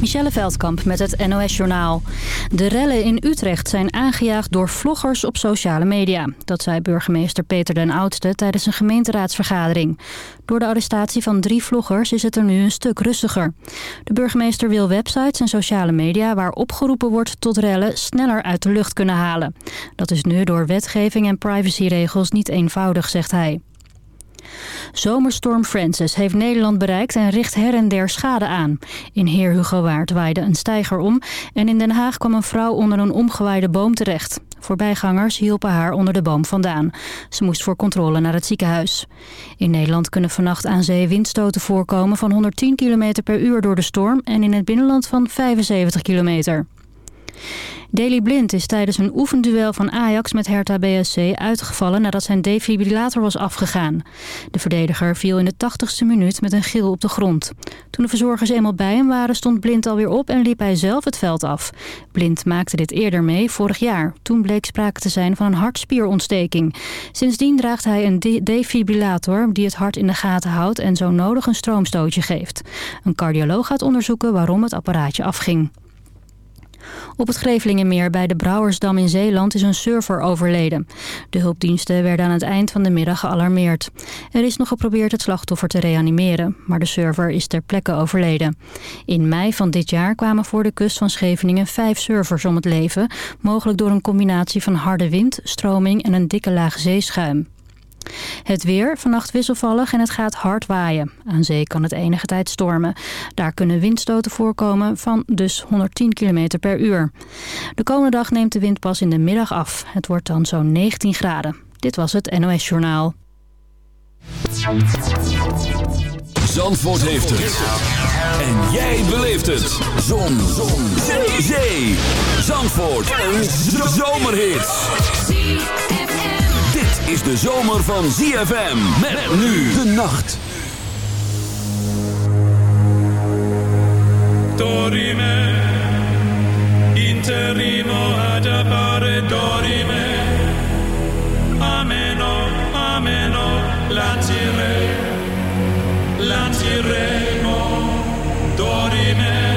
Michelle Veldkamp met het NOS-journaal. De rellen in Utrecht zijn aangejaagd door vloggers op sociale media. Dat zei burgemeester Peter den Oudste tijdens een gemeenteraadsvergadering. Door de arrestatie van drie vloggers is het er nu een stuk rustiger. De burgemeester wil websites en sociale media waar opgeroepen wordt tot rellen sneller uit de lucht kunnen halen. Dat is nu door wetgeving en privacyregels niet eenvoudig, zegt hij. Zomerstorm Francis heeft Nederland bereikt en richt her en der schade aan. In Heer Hugo Waard waaide een steiger om en in Den Haag kwam een vrouw onder een omgewaaide boom terecht. Voorbijgangers hielpen haar onder de boom vandaan. Ze moest voor controle naar het ziekenhuis. In Nederland kunnen vannacht aan zee windstoten voorkomen van 110 km per uur door de storm... en in het binnenland van 75 kilometer. Daley Blind is tijdens een oefenduel van Ajax met Hertha BSC uitgevallen nadat zijn defibrillator was afgegaan. De verdediger viel in de 80ste minuut met een gil op de grond. Toen de verzorgers eenmaal bij hem waren stond Blind alweer op en liep hij zelf het veld af. Blind maakte dit eerder mee vorig jaar. Toen bleek sprake te zijn van een hartspierontsteking. Sindsdien draagt hij een defibrillator die het hart in de gaten houdt en zo nodig een stroomstootje geeft. Een cardioloog gaat onderzoeken waarom het apparaatje afging. Op het Grevelingenmeer bij de Brouwersdam in Zeeland is een surfer overleden. De hulpdiensten werden aan het eind van de middag gealarmeerd. Er is nog geprobeerd het slachtoffer te reanimeren, maar de surfer is ter plekke overleden. In mei van dit jaar kwamen voor de kust van Scheveningen vijf surfers om het leven, mogelijk door een combinatie van harde wind, stroming en een dikke laag zeeschuim. Het weer, vannacht wisselvallig en het gaat hard waaien. Aan zee kan het enige tijd stormen. Daar kunnen windstoten voorkomen van dus 110 km per uur. De komende dag neemt de wind pas in de middag af. Het wordt dan zo'n 19 graden. Dit was het NOS Journaal. Zandvoort heeft het. En jij beleeft het. Zon. Zon. Zee. Zandvoort. Een zomerhit is de zomer van ZFM. Met nu de nacht. Dorime, interimo ad appare dorime. Ameno, ameno, latire, latiremo, dorime.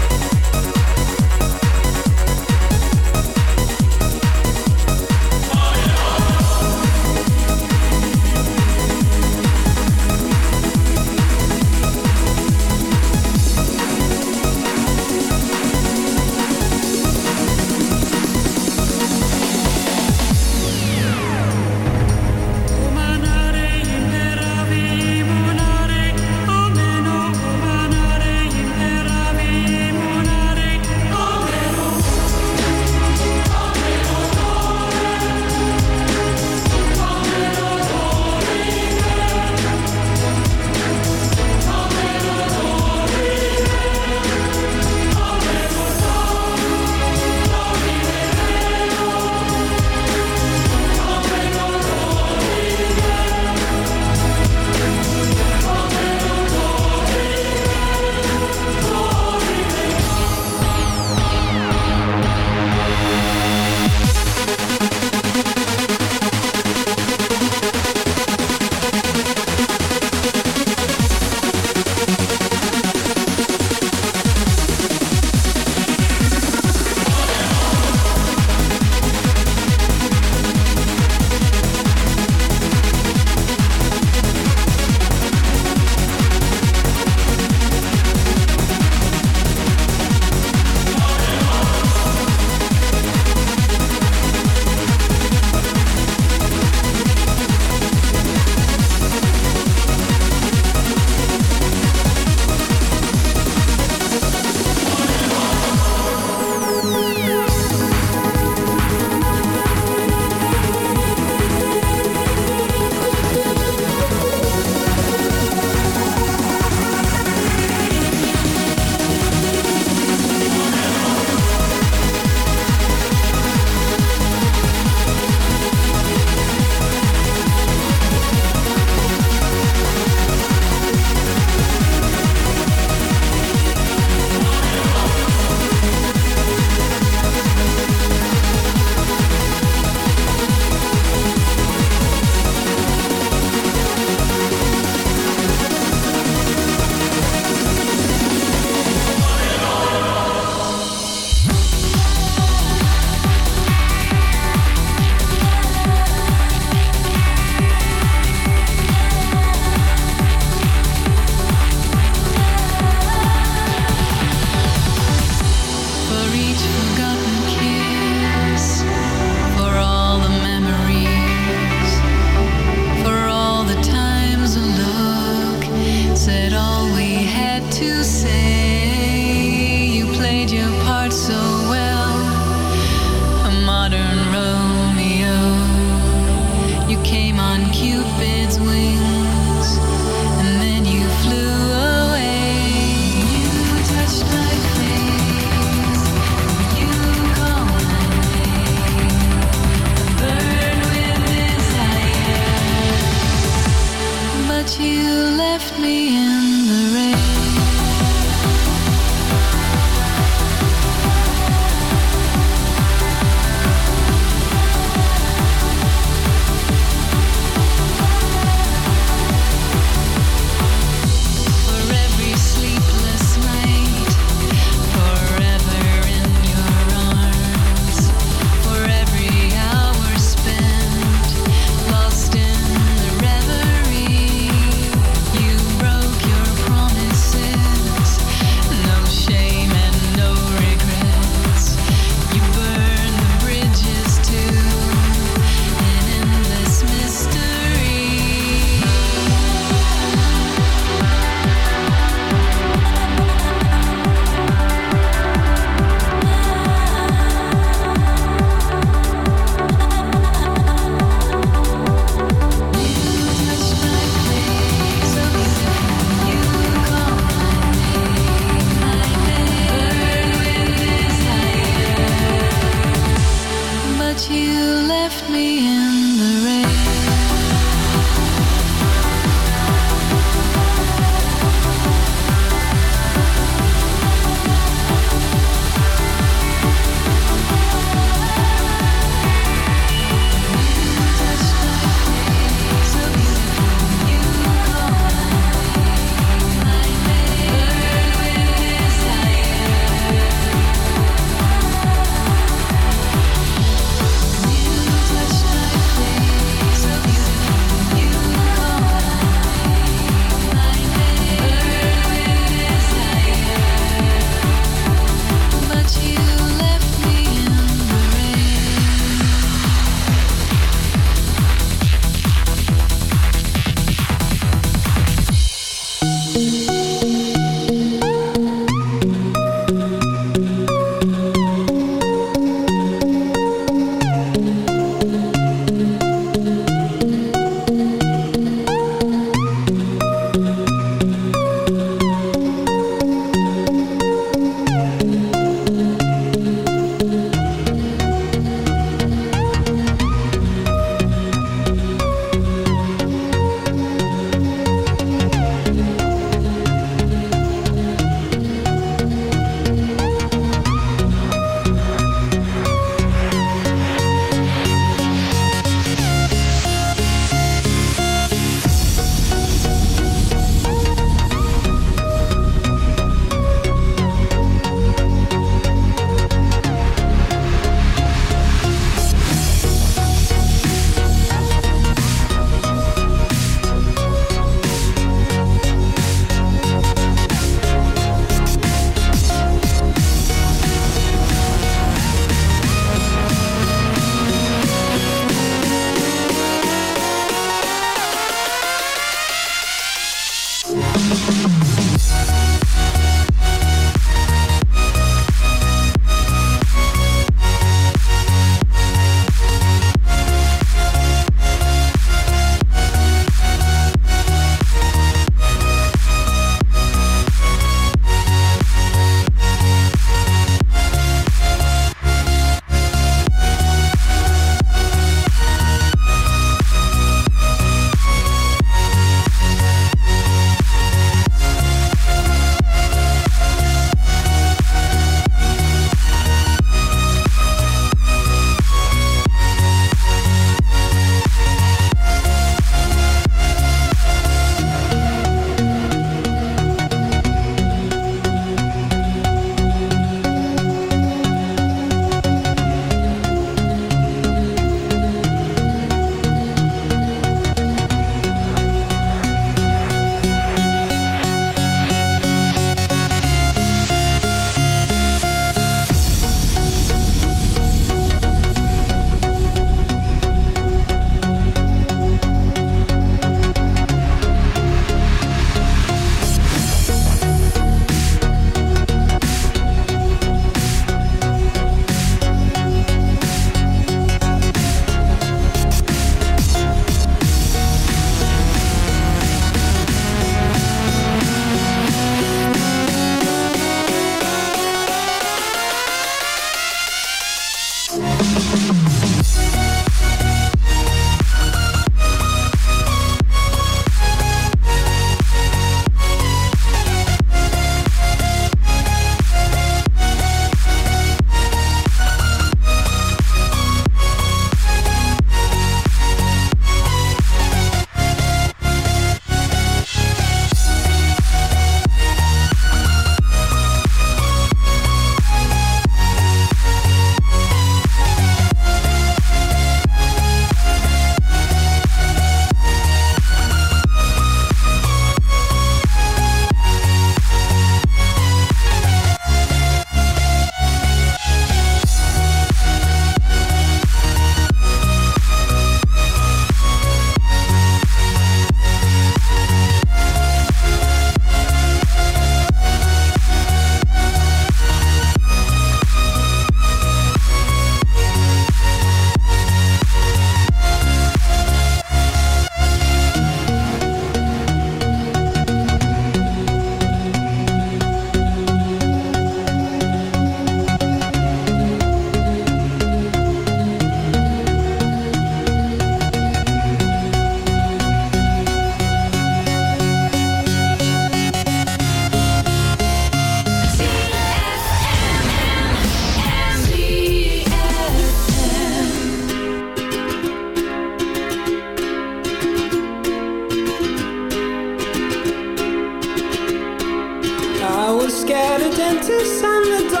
dentist and the doctor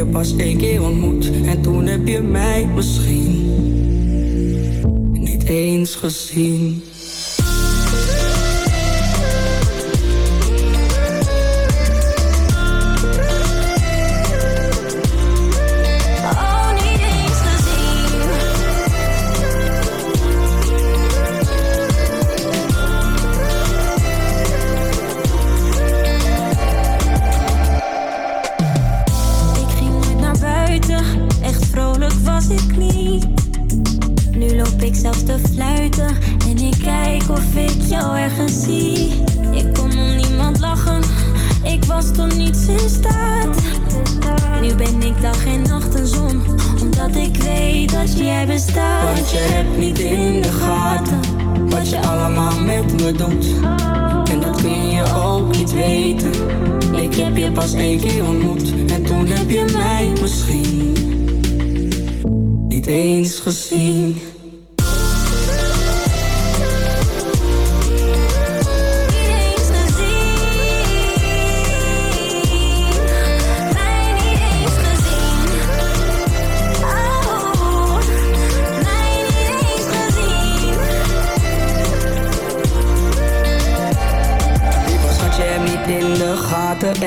je pas één keer ontmoet en toen heb je mij misschien niet eens gezien. ik weet dat jij bestaat. Want je hebt niet in de gaten wat je allemaal met me doet. En dat kun je ook niet weten. Ik heb je pas één keer ontmoet en toen heb je mij misschien niet eens gezien.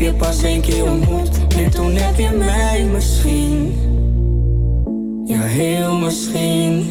je pas één keer ontmoet. En toen heb je mij misschien. Ja, heel misschien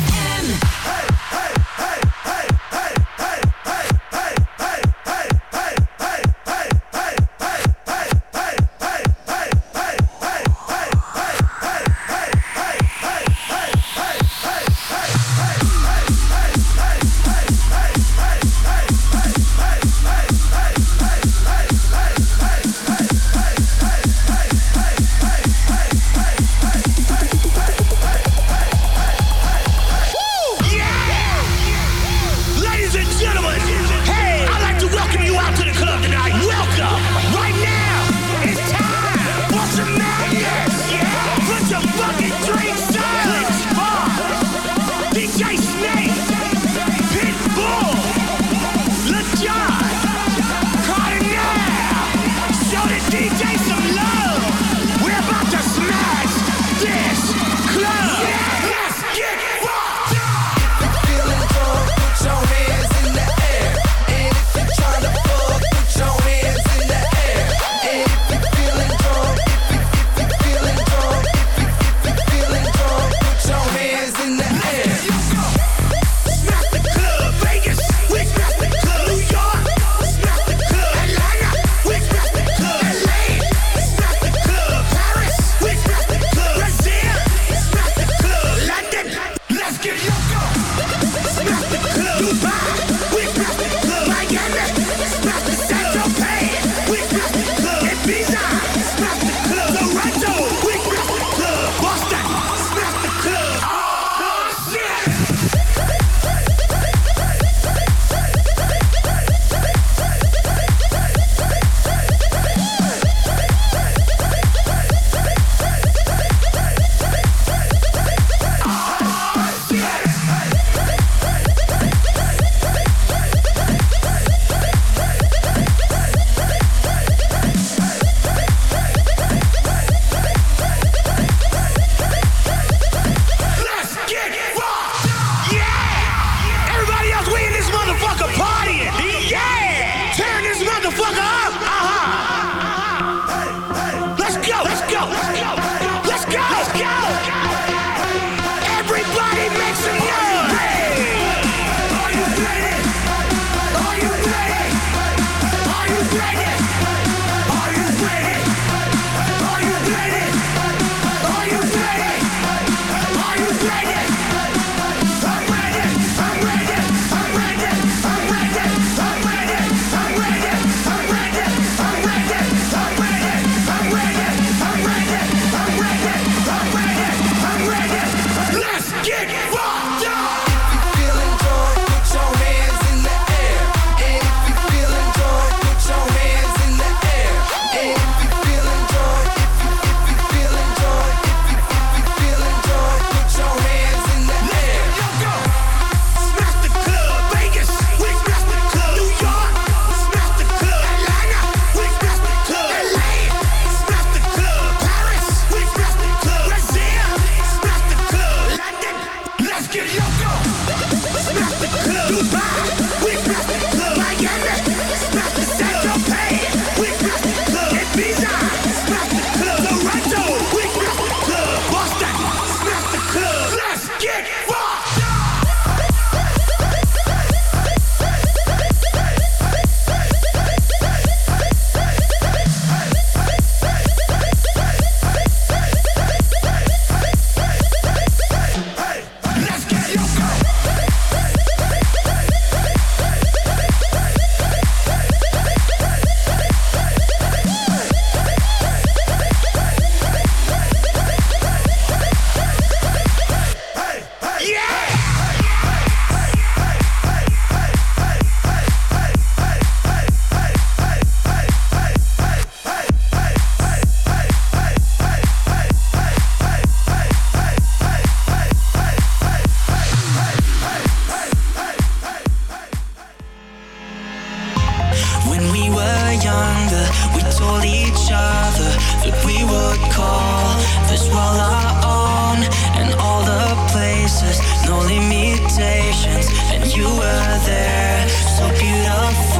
younger, we told each other that we would call this world our own and all the places, no limitations. And you were there, so beautiful.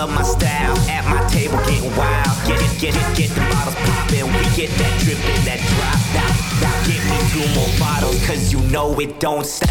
love my style. At my table, getting wild. Get it, get it, get the bottles poppin'. We get that drippin', that drop. Now, now get me two more bottles, cause you know it don't stop.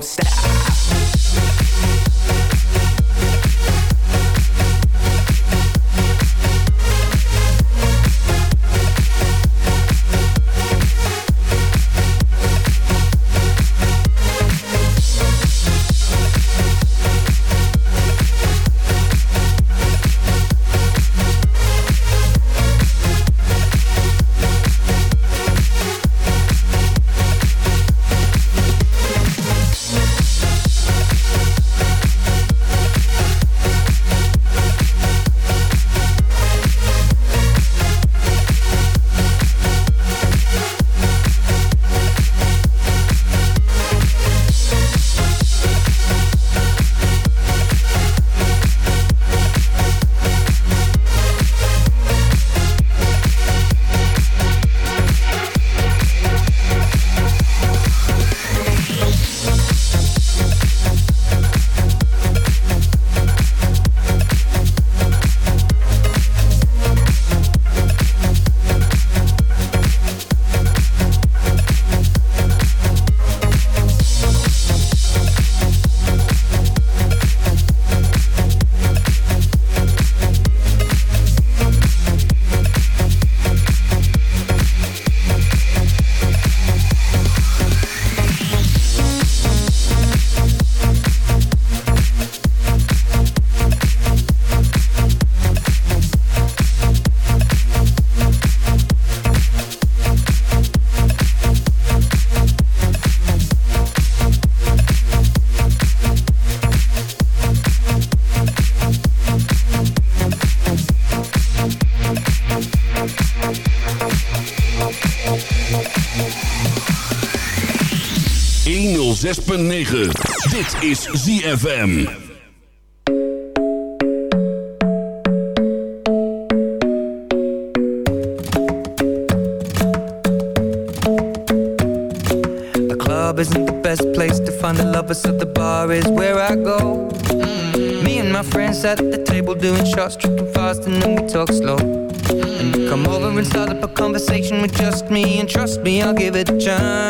don't stop. 106.9. Dit is ZFM. The club isn't the best place to find the lovers, so the bar is where I go. Me and my friends at the table doing shots, tripping fast, and then we talk slow. And come over and start up a conversation with just me And trust me, I'll give it a chance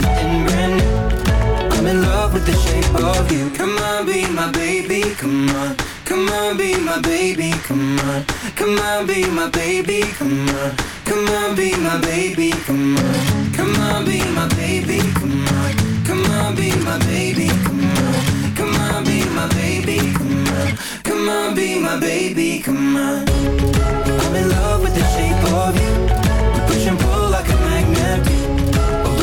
something brand I'm in love with the shape of you. Come on, be my baby, come on. Come on, be my baby, come on. Come on, be my baby, come on. Come on, be my baby, come on. Come on, be my baby, come on. Come on, be my baby, come on. Come on, be my baby, come on. Come on, be my baby, come on. I'm in love with the shape of you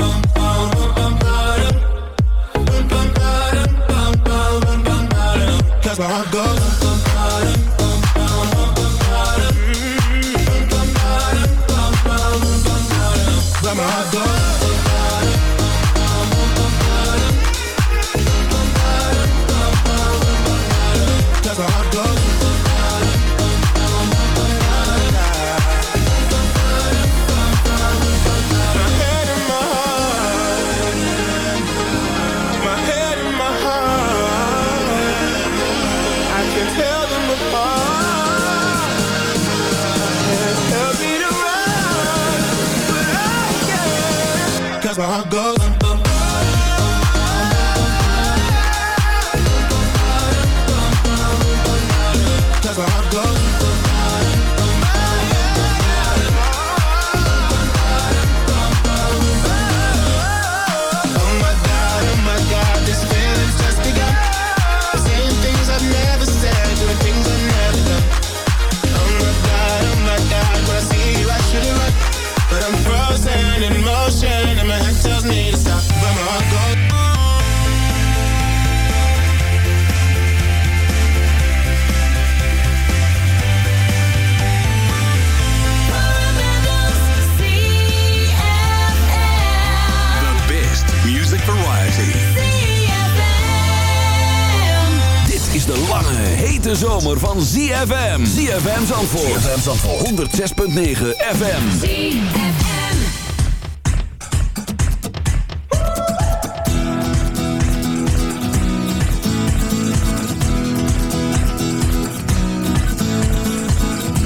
how I go. zomer van ZFM. ZFM Zandvoort. ZFM Zandvoort. 106.9 FM. ZFM.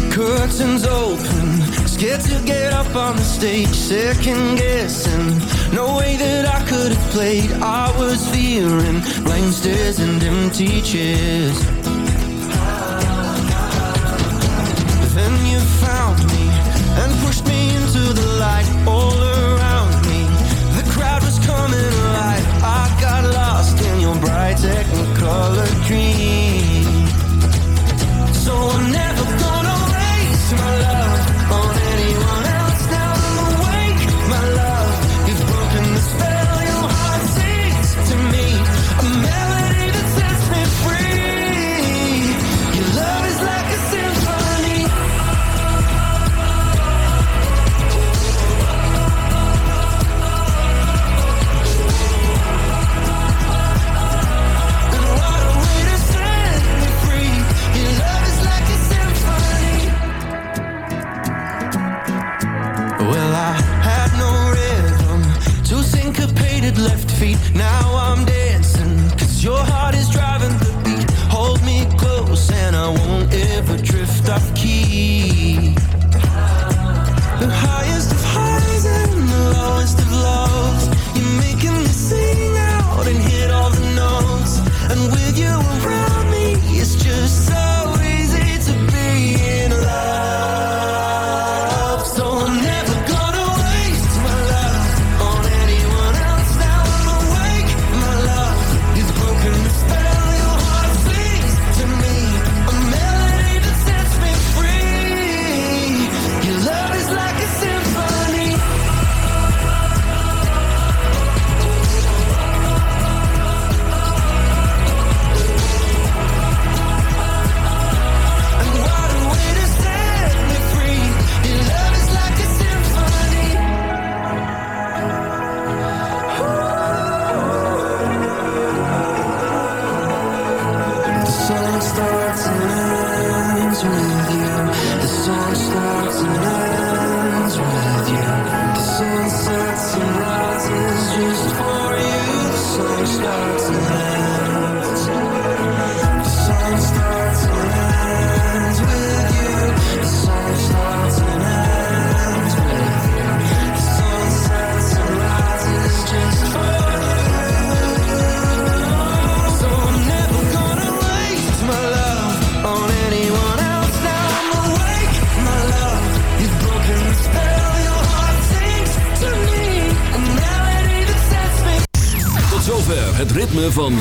Curtains open. Scared to get up on the stage. Second guessing. No way that I could have played. I was fearing blank and empty chairs.